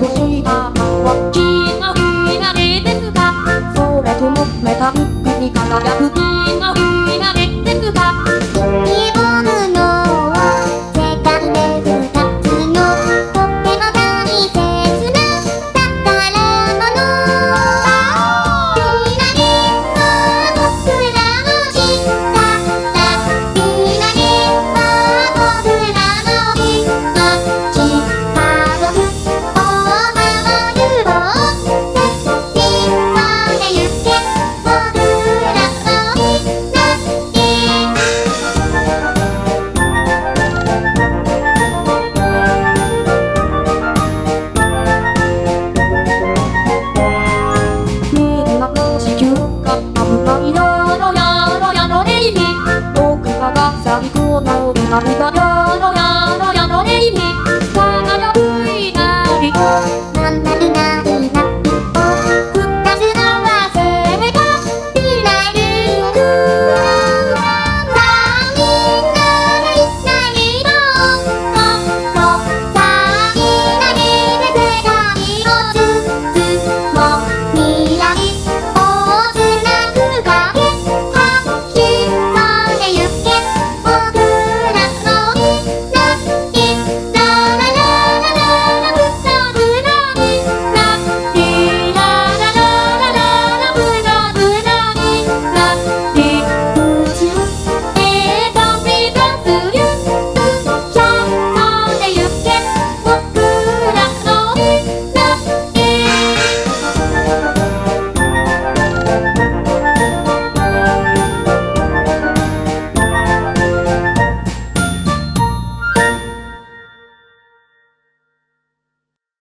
年が大きな船ですそれともメタリックに輝く金の船りコーナ涙が